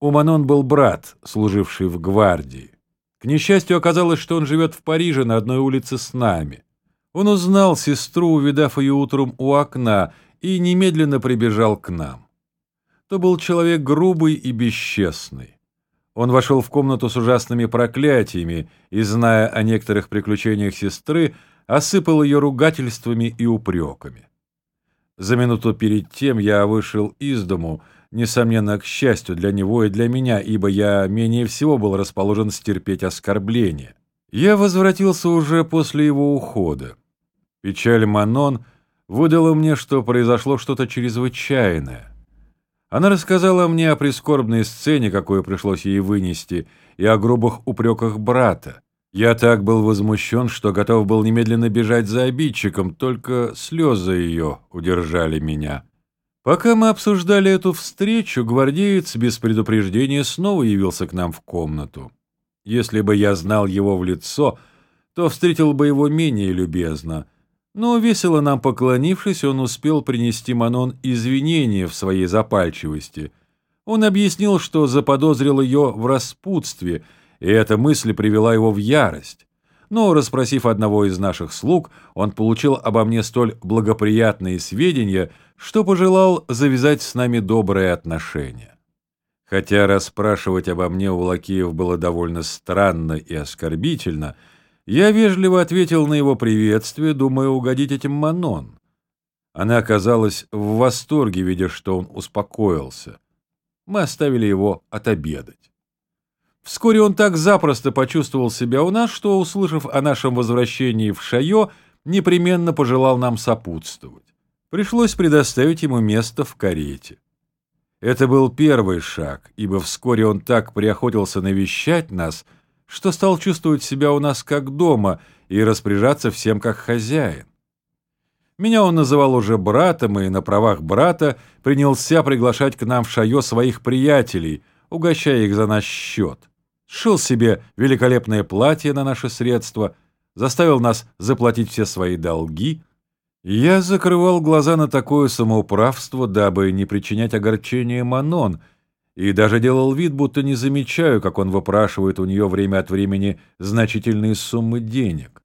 У Манон был брат, служивший в гвардии. К несчастью, оказалось, что он живет в Париже на одной улице с нами. Он узнал сестру, увидав ее утром у окна, и немедленно прибежал к нам. То был человек грубый и бесчестный. Он вошел в комнату с ужасными проклятиями и, зная о некоторых приключениях сестры, осыпал ее ругательствами и упреками. За минуту перед тем я вышел из дому, несомненно, к счастью для него и для меня, ибо я менее всего был расположен стерпеть оскорбления. Я возвратился уже после его ухода. Печаль Манон выдала мне, что произошло что-то чрезвычайное. Она рассказала мне о прискорбной сцене, какую пришлось ей вынести, и о грубых упреках брата. Я так был возмущен, что готов был немедленно бежать за обидчиком, только слезы ее удержали меня. Пока мы обсуждали эту встречу, гвардеец без предупреждения снова явился к нам в комнату. Если бы я знал его в лицо, то встретил бы его менее любезно. Но, весело нам поклонившись, он успел принести Манон извинения в своей запальчивости. Он объяснил, что заподозрил ее в распутстве, и эта мысль привела его в ярость но, расспросив одного из наших слуг, он получил обо мне столь благоприятные сведения, что пожелал завязать с нами добрые отношения. Хотя расспрашивать обо мне у Лакеев было довольно странно и оскорбительно, я вежливо ответил на его приветствие, думая угодить этим Манон. Она оказалась в восторге, видя, что он успокоился. Мы оставили его отобедать. Вскоре он так запросто почувствовал себя у нас, что, услышав о нашем возвращении в Шайо, непременно пожелал нам сопутствовать. Пришлось предоставить ему место в карете. Это был первый шаг, ибо вскоре он так приохотился навещать нас, что стал чувствовать себя у нас как дома и распоряжаться всем как хозяин. Меня он называл уже братом и на правах брата принялся приглашать к нам в Шайо своих приятелей, угощая их за наш счет сшил себе великолепное платье на наши средства, заставил нас заплатить все свои долги. Я закрывал глаза на такое самоуправство, дабы не причинять огорчения Манон, и даже делал вид, будто не замечаю, как он выпрашивает у нее время от времени значительные суммы денег.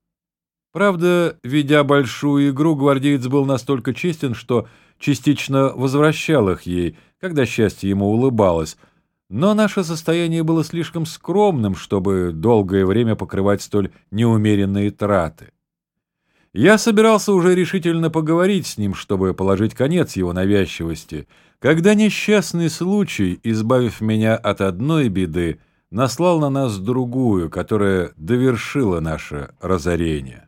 Правда, ведя большую игру, гвардеец был настолько честен, что частично возвращал их ей, когда счастье ему улыбалось — но наше состояние было слишком скромным, чтобы долгое время покрывать столь неумеренные траты. Я собирался уже решительно поговорить с ним, чтобы положить конец его навязчивости, когда несчастный случай, избавив меня от одной беды, наслал на нас другую, которая довершила наше разорение.